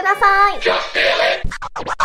ください。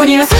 ここにいます。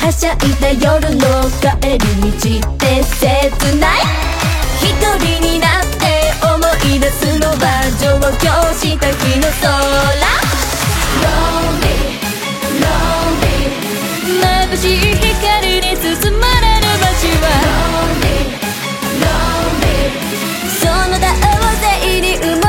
はしゃいだ夜の帰り道って切ない？一人になって思い出すのは上京した日の空。ロンリーロンリー貧しい光に包まれる街は。ロンリーロンリそのを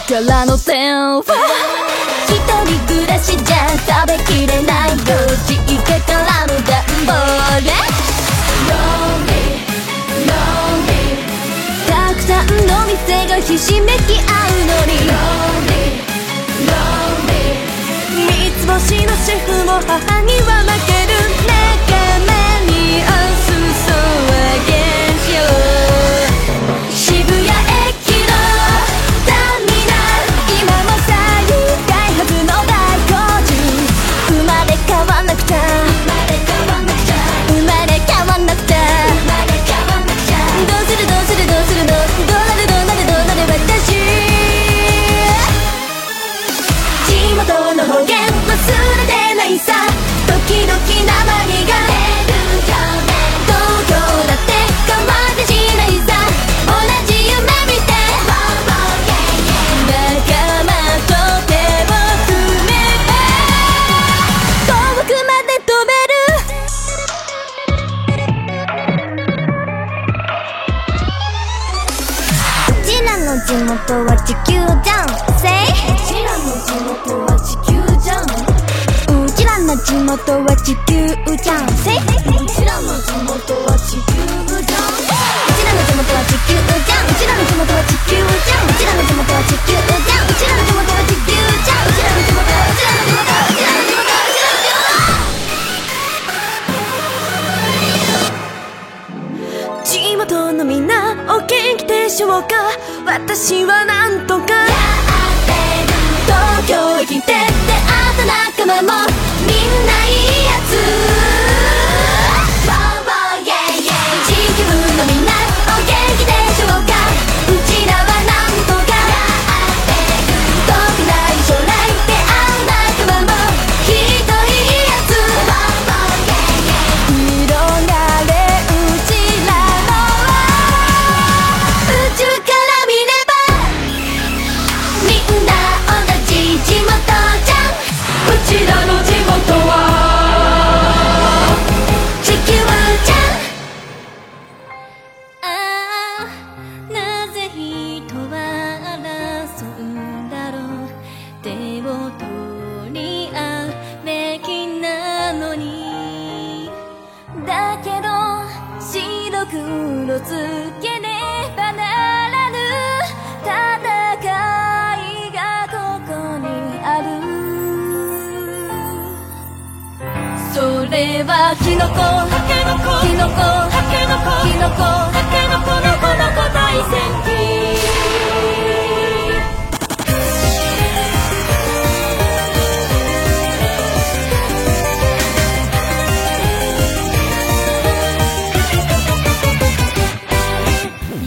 宝の電話一人暮らしじゃ食べきれないよ。実家からの段ボール Lonely, lonely たくさんの店がひしめき合うのに。Lonely, lonely 三つ星のシェフも母には負けるね。れはキノコタケノコキノコタケノコ。キノコタケノコノコノコ大戦記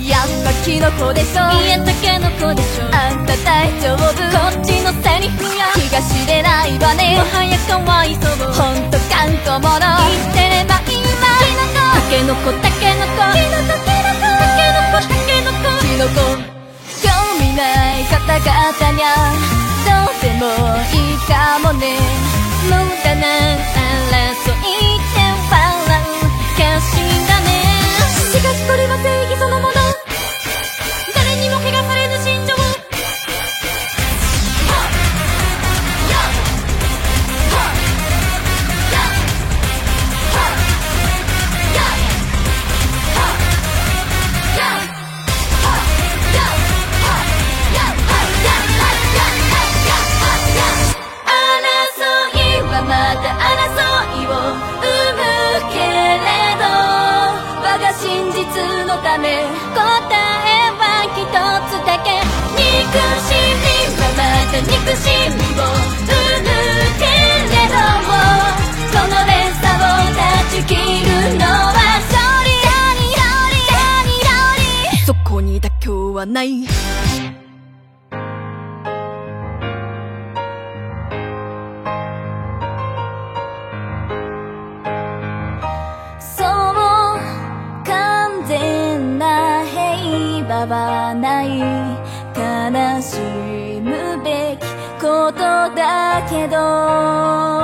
やっぱキノコでしょ。いやタケノコでしょ。あんた大丈夫。こっちのセリフや気が知れないわね。もはやかわいそう。ほんと頑固者言ってればいいわタケノコタケノコ。キノコキノコタケノコタケノコ。キノコ興味ない方々にゃ。どうでもいいかもね。無駄な争いって笑う。かし憎しみを生むけれどもこの連鎖を断ち切るのは勝利。そこに妥協はない。そう完全な平和はけど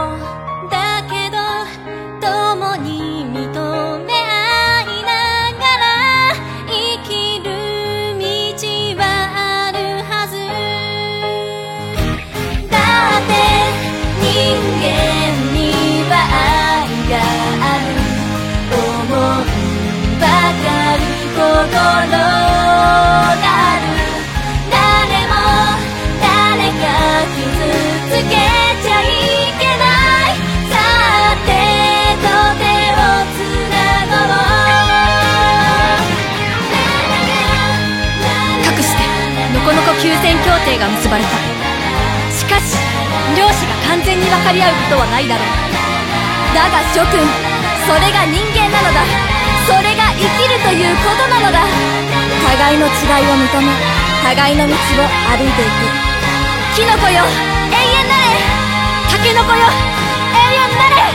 結ばれた。しかし両者が完全に分かり合うことはないだろう。だが諸君それが人間なのだ。それが生きるということなのだ。互いの違いを認め互いの道を歩いていく。キノコよ永遠なれ。タケノコよ永遠なれ。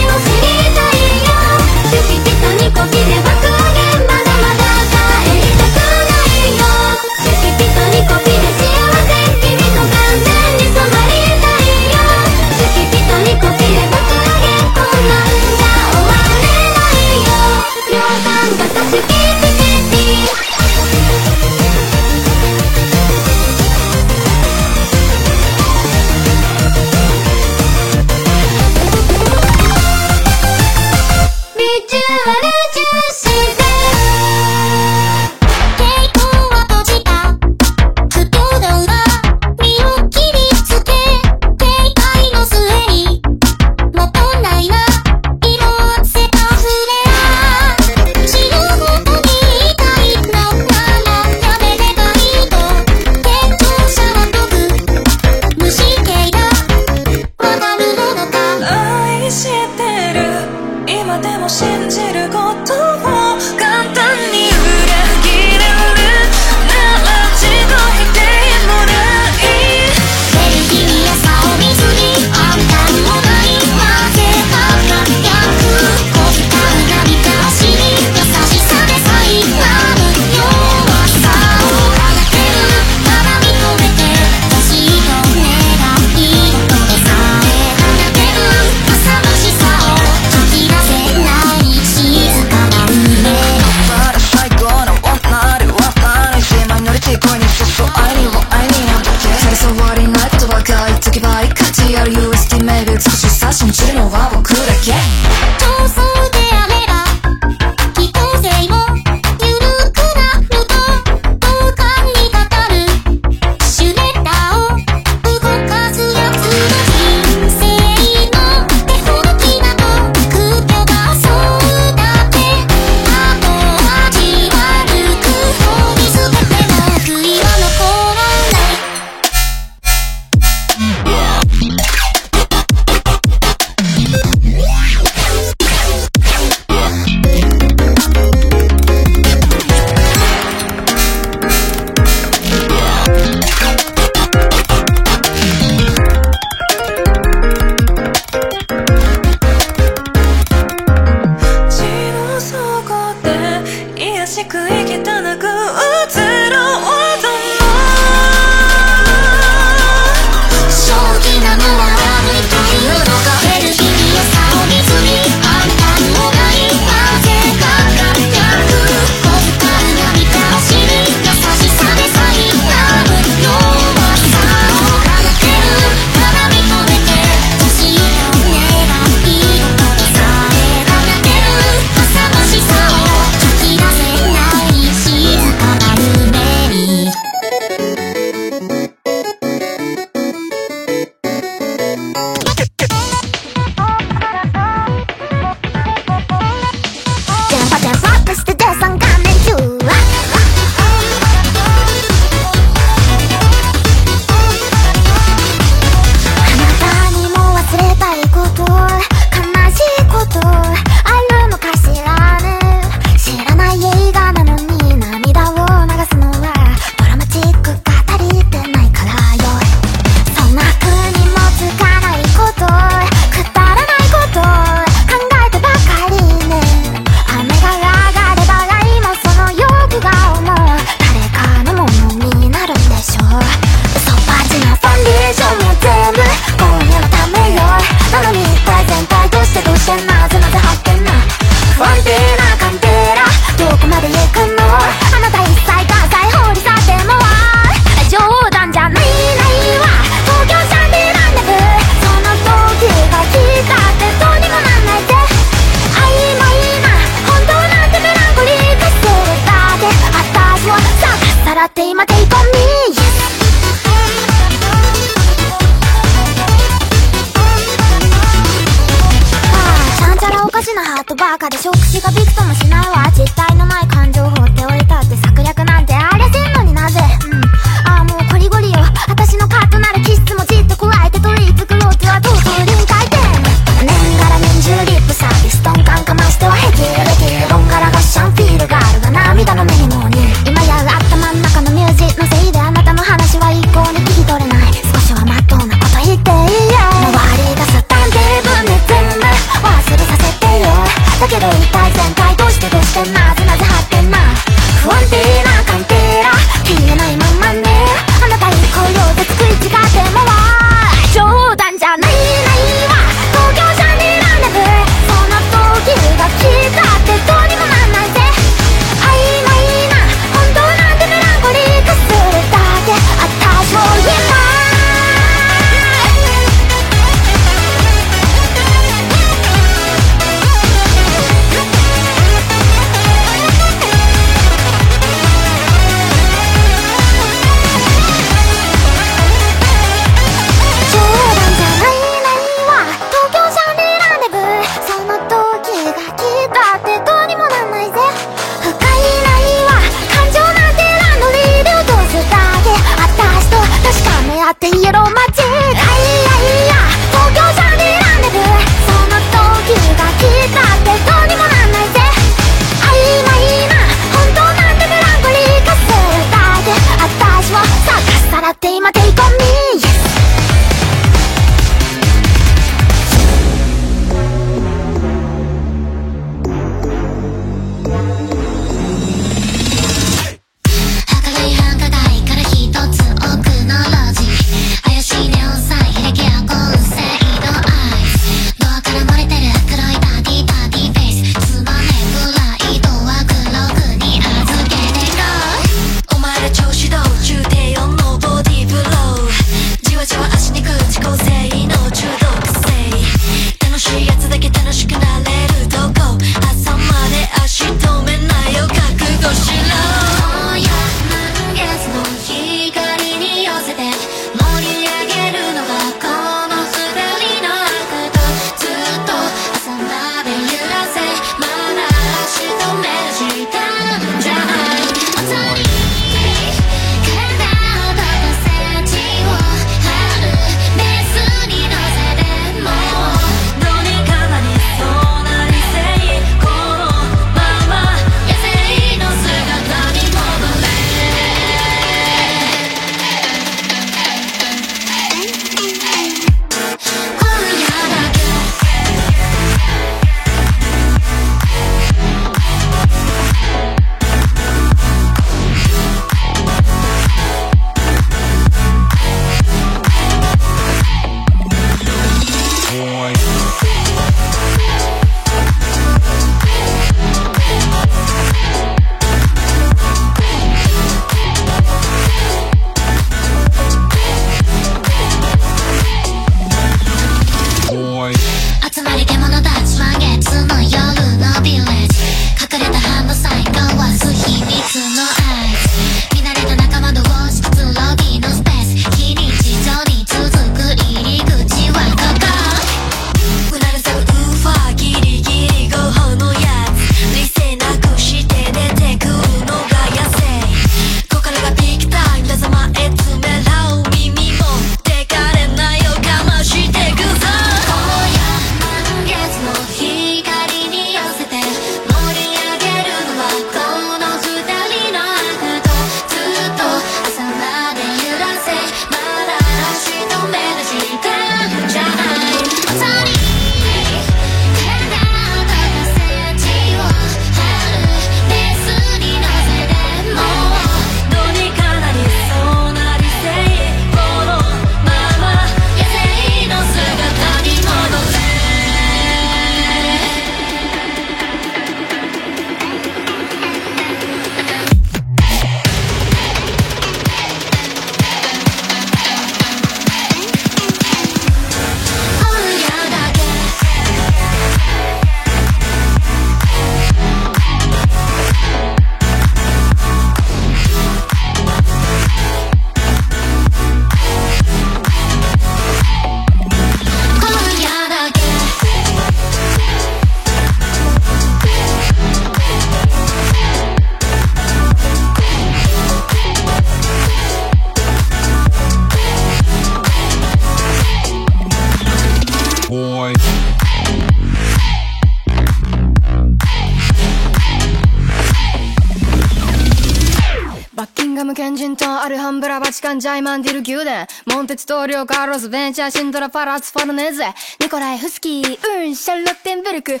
ンジャイマンディル宮殿モンテツトリオカーロスベンチャーシンドラパラツファルネーゼ。ニコライフスキーうんシャルロッテンベルク。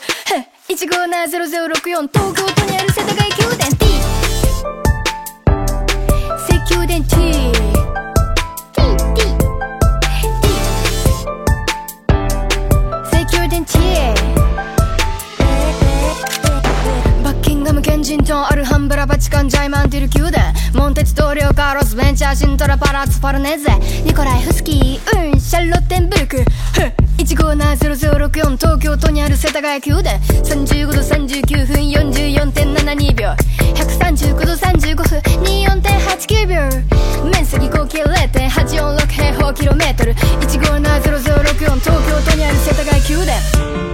1570064東京シントラパラツファルネーゼ。ニコライフスキーうんシャルロッテンブルク。1570064東京都にある世田谷宮殿35度39分44.72秒。139度35分24.89秒。面積合計0.846平方キロメートル。1570064東京都にある世田谷宮殿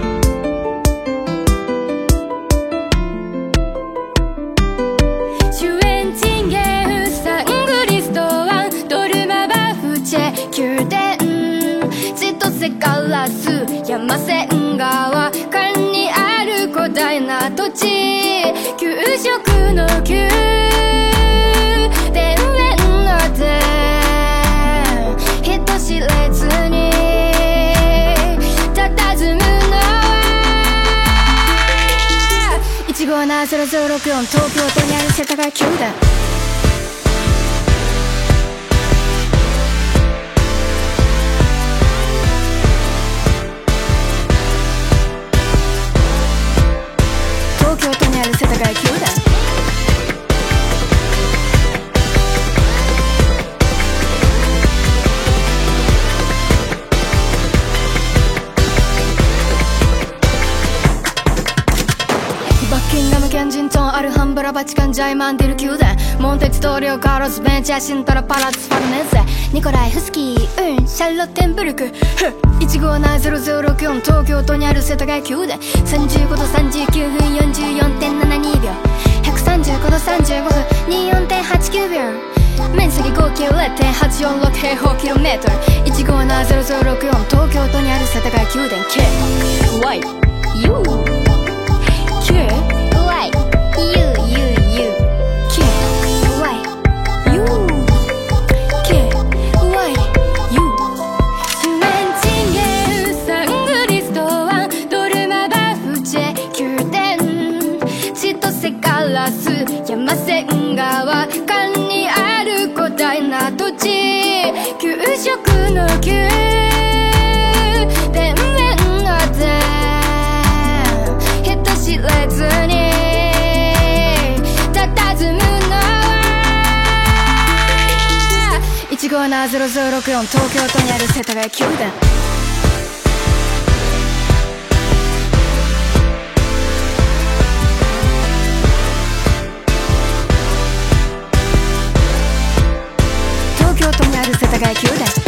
ス山線川間にある広大な土地給食の宮殿の殿人知れずに佇むのは1570064東京都にある世田谷宮殿ンブラバチカンジャイマンディル宮殿モンテツトーリオカーロスベンチャーシントラパラツファルネーゼニコライフスキーうんシャルロッテンブルク。1570064東京都にある世田谷宮殿35度39分44.72秒。135度35分。24.89秒。面積合計0.846平方キロメートル。1570064東京都にある世田谷宮殿 KYU 山線川間にある広大な土地給食の宮殿の殿人知れずに佇むのは。1570064東京都にある世田谷宮殿。世田谷宮殿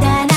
that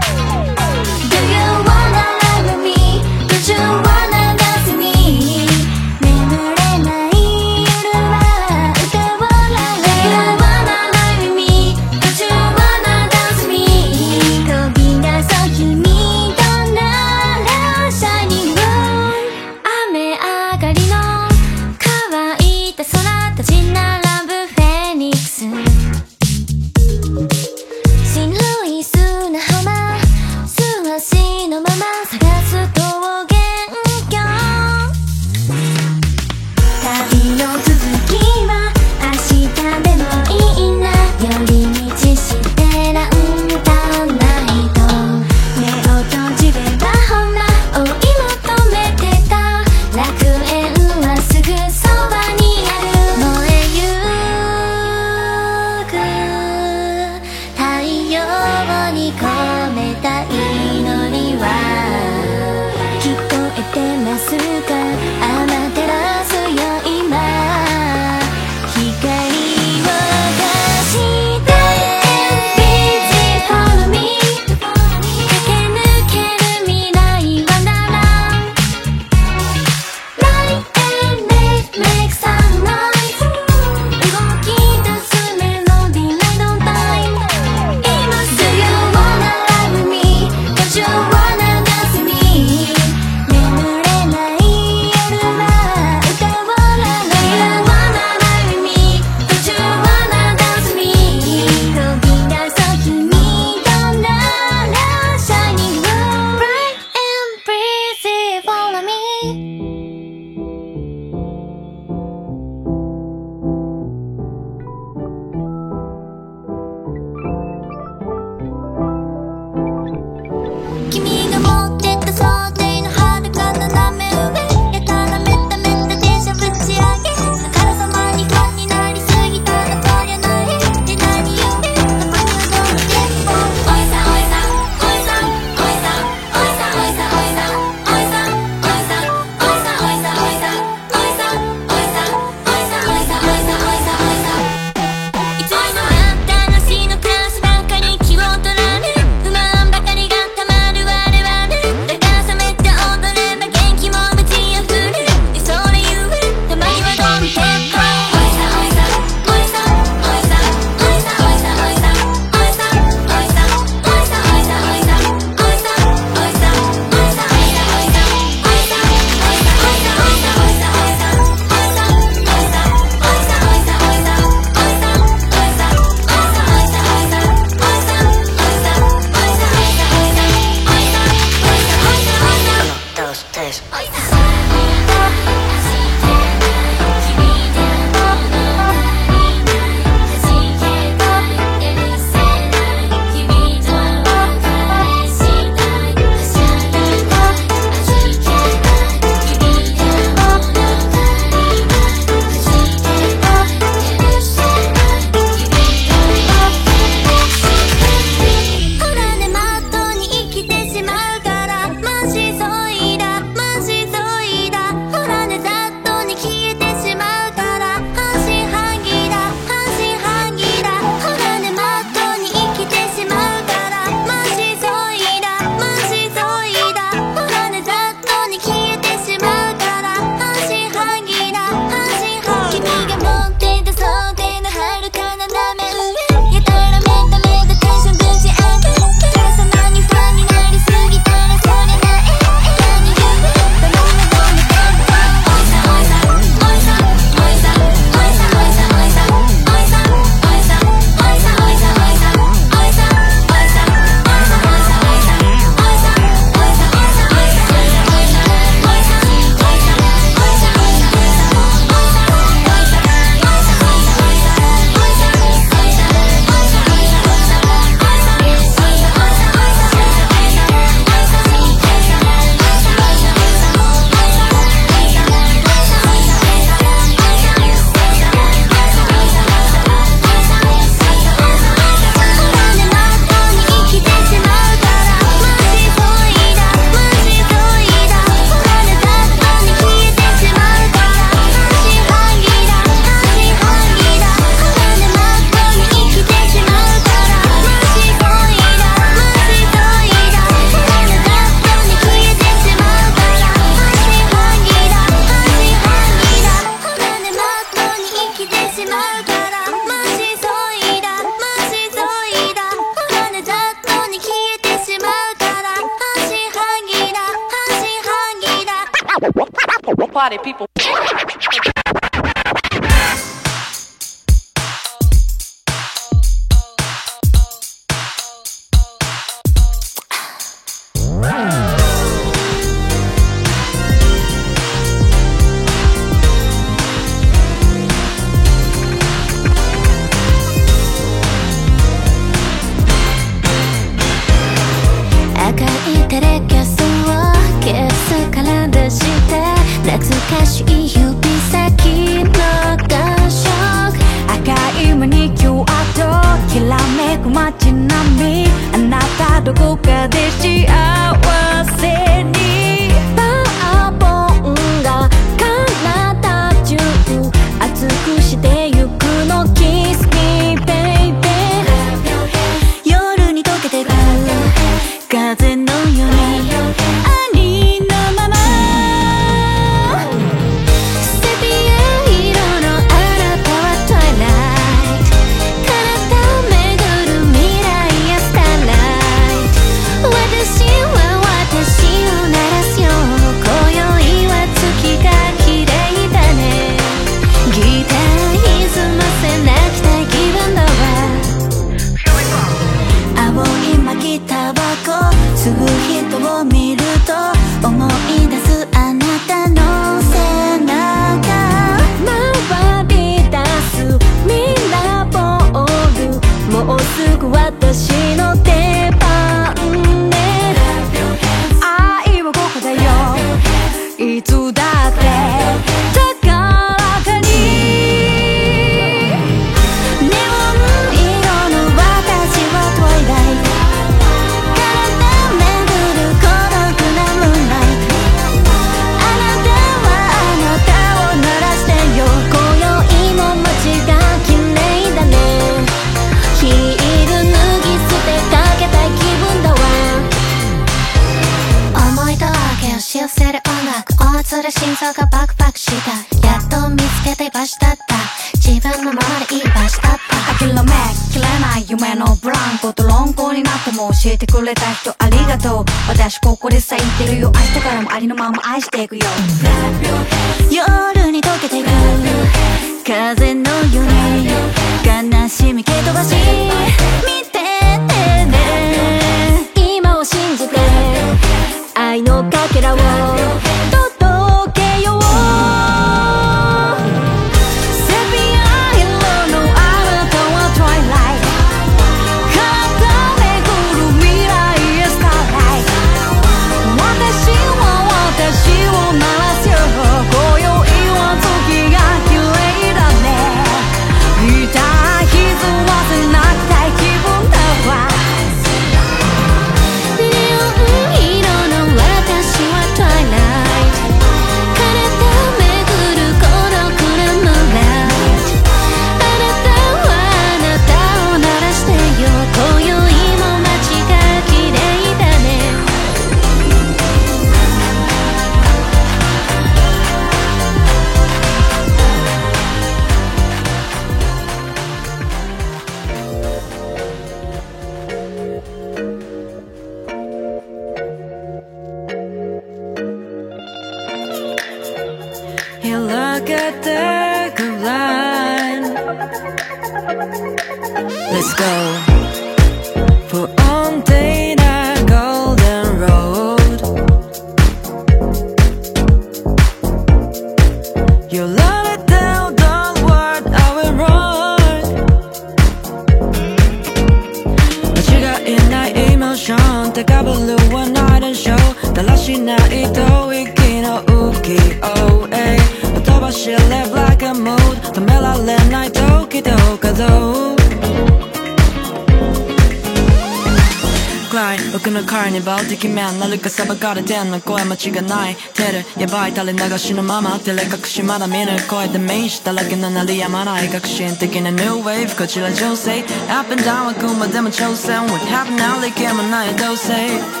れてんの声間違ない。てるやばい垂れ流しのまま照れ隠しまだ見ぬ声。で面しただけのなりやまない革新的なニューウェーブこちら女性 Up and down はくまでも挑戦 What happened now できもないどうせ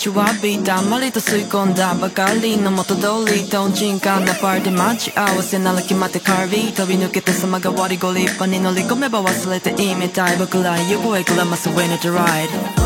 ちわびたまりと吸い込んだばかりの元通りと人感なパーティー待ち合わせなら決まってカービー飛び抜けた様が割りご立派に乗り込めば忘れていいみたい僕ら行方くらます When it's ride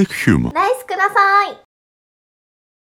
Public Humor.